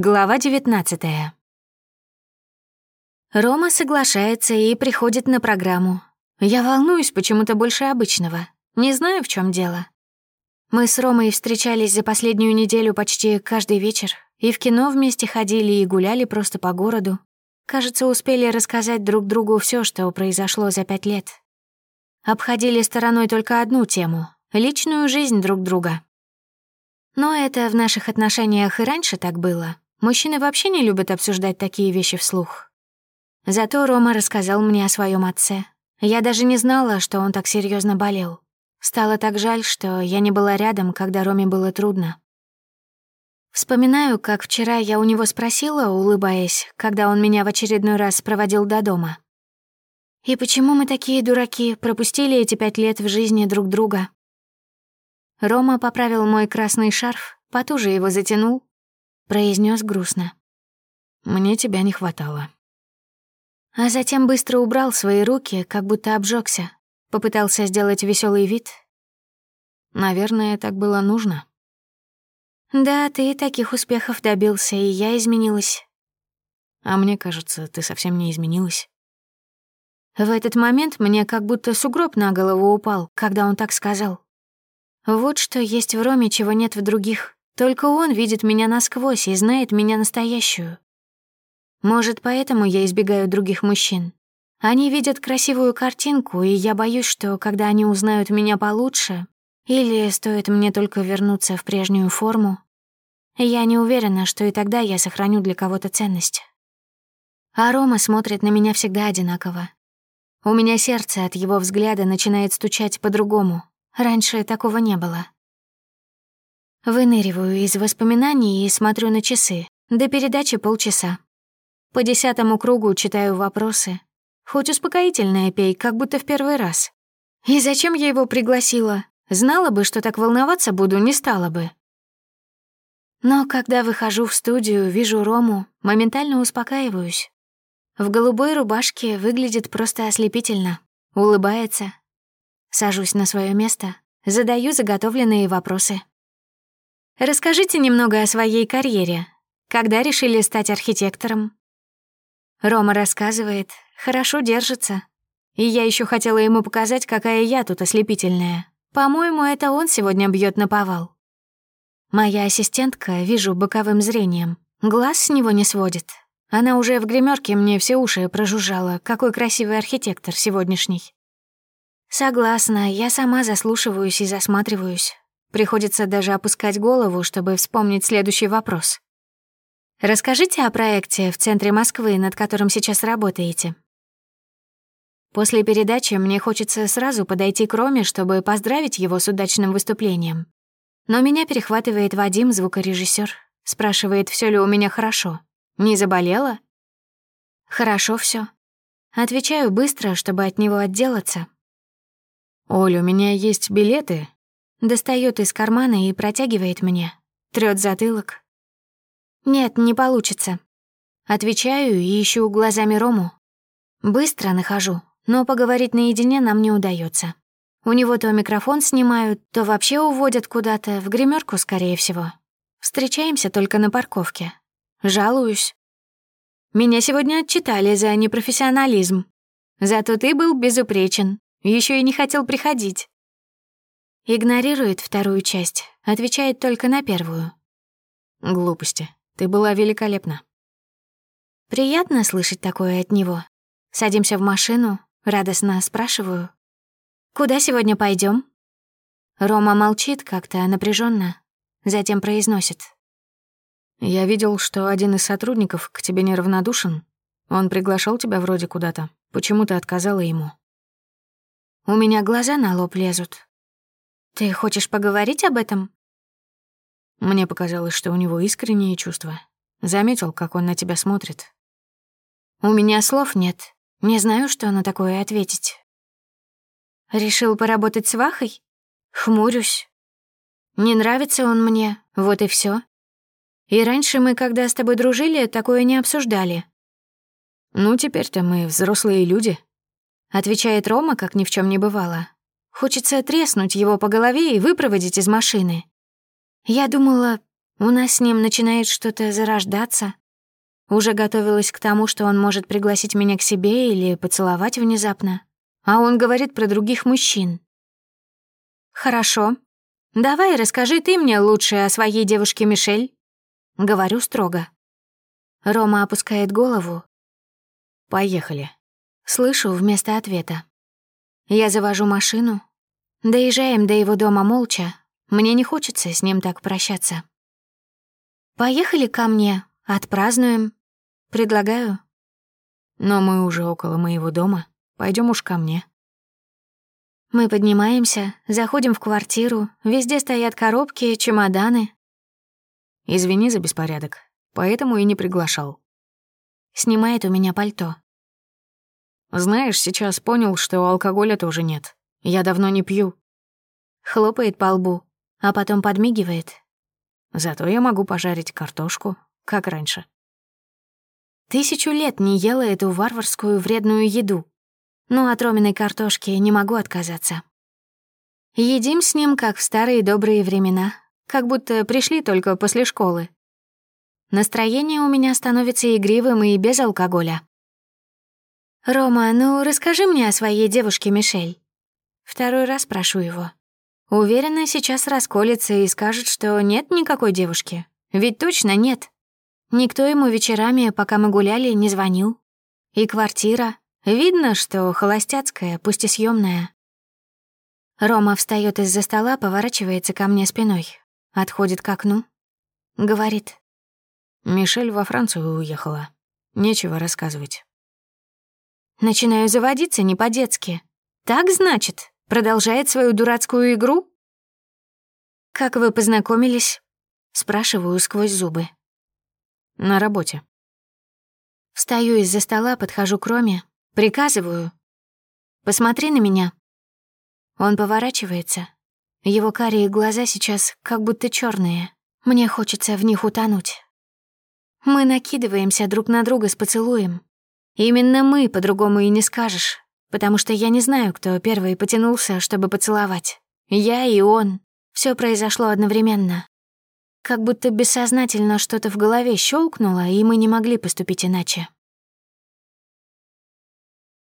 Глава 19 Рома соглашается и приходит на программу. Я волнуюсь почему-то больше обычного. Не знаю, в чем дело. Мы с Ромой встречались за последнюю неделю почти каждый вечер. И в кино вместе ходили, и гуляли просто по городу. Кажется, успели рассказать друг другу все, что произошло за пять лет. Обходили стороной только одну тему — личную жизнь друг друга — но это в наших отношениях и раньше так было. Мужчины вообще не любят обсуждать такие вещи вслух. Зато Рома рассказал мне о своем отце. Я даже не знала, что он так серьезно болел. Стало так жаль, что я не была рядом, когда Роме было трудно. Вспоминаю, как вчера я у него спросила, улыбаясь, когда он меня в очередной раз проводил до дома. «И почему мы такие дураки пропустили эти пять лет в жизни друг друга?» Рома поправил мой красный шарф, потуже его затянул, произнес грустно. «Мне тебя не хватало». А затем быстро убрал свои руки, как будто обжегся. Попытался сделать веселый вид. «Наверное, так было нужно». «Да, ты и таких успехов добился, и я изменилась». «А мне кажется, ты совсем не изменилась». В этот момент мне как будто сугроб на голову упал, когда он так сказал. Вот что есть в Роме, чего нет в других. Только он видит меня насквозь и знает меня настоящую. Может, поэтому я избегаю других мужчин. Они видят красивую картинку, и я боюсь, что когда они узнают меня получше, или стоит мне только вернуться в прежнюю форму, я не уверена, что и тогда я сохраню для кого-то ценность. А Рома смотрит на меня всегда одинаково. У меня сердце от его взгляда начинает стучать по-другому. Раньше такого не было. Выныриваю из воспоминаний и смотрю на часы. До передачи полчаса. По десятому кругу читаю вопросы. Хоть успокоительное пей, как будто в первый раз. И зачем я его пригласила? Знала бы, что так волноваться буду, не стала бы. Но когда выхожу в студию, вижу Рому, моментально успокаиваюсь. В голубой рубашке выглядит просто ослепительно. Улыбается. Сажусь на свое место, задаю заготовленные вопросы. Расскажите немного о своей карьере. Когда решили стать архитектором? Рома рассказывает, хорошо держится. И я еще хотела ему показать, какая я тут ослепительная. По-моему, это он сегодня бьет на повал. Моя ассистентка, вижу боковым зрением, глаз с него не сводит. Она уже в гримерке мне все уши прожужжала, какой красивый архитектор сегодняшний. Согласна, я сама заслушиваюсь и засматриваюсь. Приходится даже опускать голову, чтобы вспомнить следующий вопрос. Расскажите о проекте в центре Москвы, над которым сейчас работаете. После передачи мне хочется сразу подойти к Роме, чтобы поздравить его с удачным выступлением. Но меня перехватывает Вадим, звукорежиссер, спрашивает, все ли у меня хорошо. Не заболела? Хорошо все. Отвечаю быстро, чтобы от него отделаться. «Оль, у меня есть билеты, Достает из кармана и протягивает мне. Трёт затылок. «Нет, не получится». Отвечаю и ищу глазами Рому. Быстро нахожу, но поговорить наедине нам не удается. У него то микрофон снимают, то вообще уводят куда-то, в гримерку, скорее всего. Встречаемся только на парковке. Жалуюсь. Меня сегодня отчитали за непрофессионализм. Зато ты был безупречен. Еще и не хотел приходить. Игнорирует вторую часть, отвечает только на первую. Глупости. Ты была великолепна. Приятно слышать такое от него. Садимся в машину, радостно спрашиваю. «Куда сегодня пойдем? Рома молчит как-то напряженно, затем произносит. «Я видел, что один из сотрудников к тебе неравнодушен. Он приглашал тебя вроде куда-то. Почему ты отказала ему?» У меня глаза на лоб лезут. «Ты хочешь поговорить об этом?» Мне показалось, что у него искренние чувства. Заметил, как он на тебя смотрит. «У меня слов нет. Не знаю, что на такое ответить». «Решил поработать с Вахой?» «Хмурюсь. Не нравится он мне, вот и все. И раньше мы, когда с тобой дружили, такое не обсуждали». «Ну, теперь-то мы взрослые люди», — отвечает Рома, как ни в чем не бывало. Хочется треснуть его по голове и выпроводить из машины. Я думала, у нас с ним начинает что-то зарождаться. Уже готовилась к тому, что он может пригласить меня к себе или поцеловать внезапно. А он говорит про других мужчин. «Хорошо. Давай расскажи ты мне лучше о своей девушке Мишель». Говорю строго. Рома опускает голову. «Поехали». Слышу вместо ответа. Я завожу машину, Доезжаем до его дома молча. Мне не хочется с ним так прощаться. «Поехали ко мне, отпразднуем. Предлагаю». «Но мы уже около моего дома. Пойдем уж ко мне». Мы поднимаемся, заходим в квартиру, везде стоят коробки, чемоданы. «Извини за беспорядок, поэтому и не приглашал». Снимает у меня пальто. «Знаешь, сейчас понял, что алкоголя тоже нет. Я давно не пью». Хлопает по лбу, а потом подмигивает. «Зато я могу пожарить картошку, как раньше». Тысячу лет не ела эту варварскую вредную еду, но от роменой картошки не могу отказаться. Едим с ним, как в старые добрые времена, как будто пришли только после школы. Настроение у меня становится игривым и без алкоголя. «Рома, ну расскажи мне о своей девушке Мишель. Второй раз прошу его. Уверена, сейчас расколется и скажет, что нет никакой девушки. Ведь точно нет. Никто ему вечерами, пока мы гуляли, не звонил. И квартира. Видно, что холостяцкая, пусть и съемная. Рома встает из-за стола, поворачивается ко мне спиной. Отходит к окну. Говорит. Мишель во Францию уехала. Нечего рассказывать. Начинаю заводиться не по-детски. Так значит? Продолжает свою дурацкую игру?» «Как вы познакомились?» — спрашиваю сквозь зубы. «На работе». Встаю из-за стола, подхожу к Роме, приказываю. «Посмотри на меня». Он поворачивается. Его карие глаза сейчас как будто черные. Мне хочется в них утонуть. Мы накидываемся друг на друга с поцелуем. Именно мы, по-другому и не скажешь потому что я не знаю, кто первый потянулся, чтобы поцеловать. Я и он. Все произошло одновременно. Как будто бессознательно что-то в голове щелкнуло, и мы не могли поступить иначе.